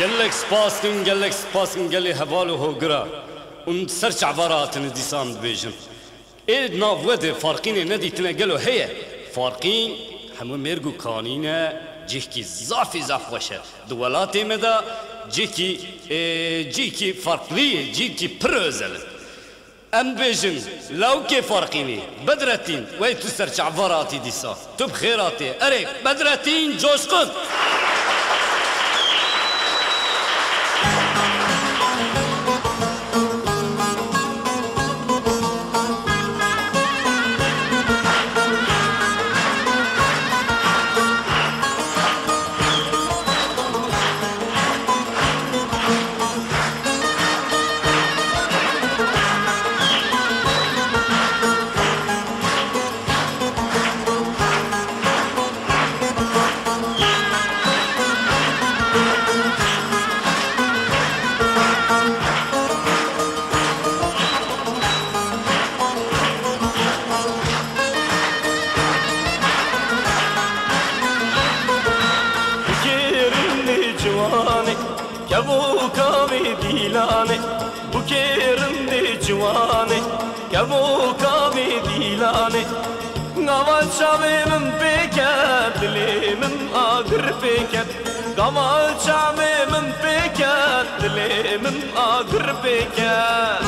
قال لك سباسكن قال لك سباسكن قال لي هبالو هو قرا ونتسرش عبارات نديسان اید إيد نافوده فارقين ندي تنقلو هي فارقين همو مرقو كانينا جيكي زافي زاف وشه دولاتي مدا جيكي جيكي فرقلي کی پروزل ام بيجن لو كي بدرتین بدرتين تو سرچ عباراتي تو بخیراتی. خيراتي بدرتین جوش کن. Kavu kavi dilane bu kerinde civane Kavu kavi dilane Gava çavimim peket dilimim agır peket Gava çavimim peket dilimim agır peket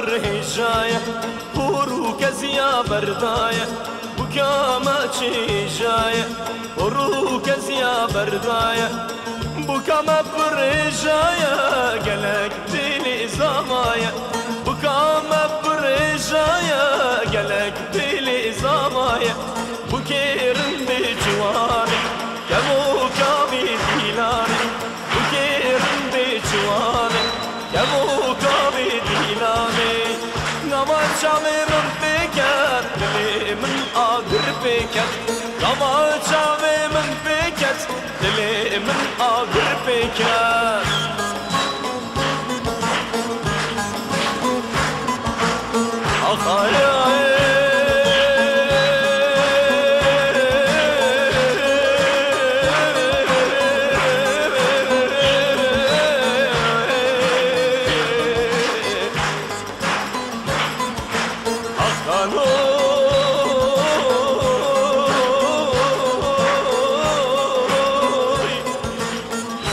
بر هجاية برو كزيا برداية بكاما تشيجاية برو كزيا برداية بكاما بر هجاية قلق ديلي زماية çavi min peket Dili min agir peket Dava çavi min peket Dili min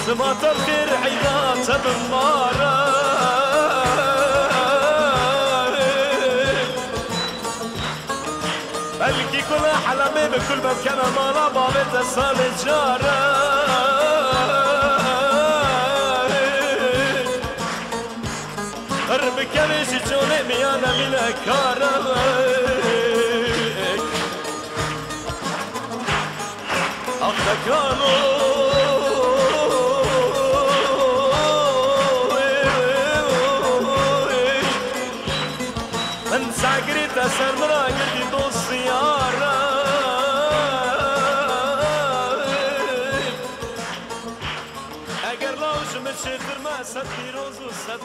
سمات الخير عينات بمارة. بلكي كل أحلامي بكل مكان ما ربى بتسال الجاره قرب كريش جوني ميانا من كارا أخذ ساگریت سر مرا گردی دوست یارا اگر لاوشم چه درما صد پیروز و صد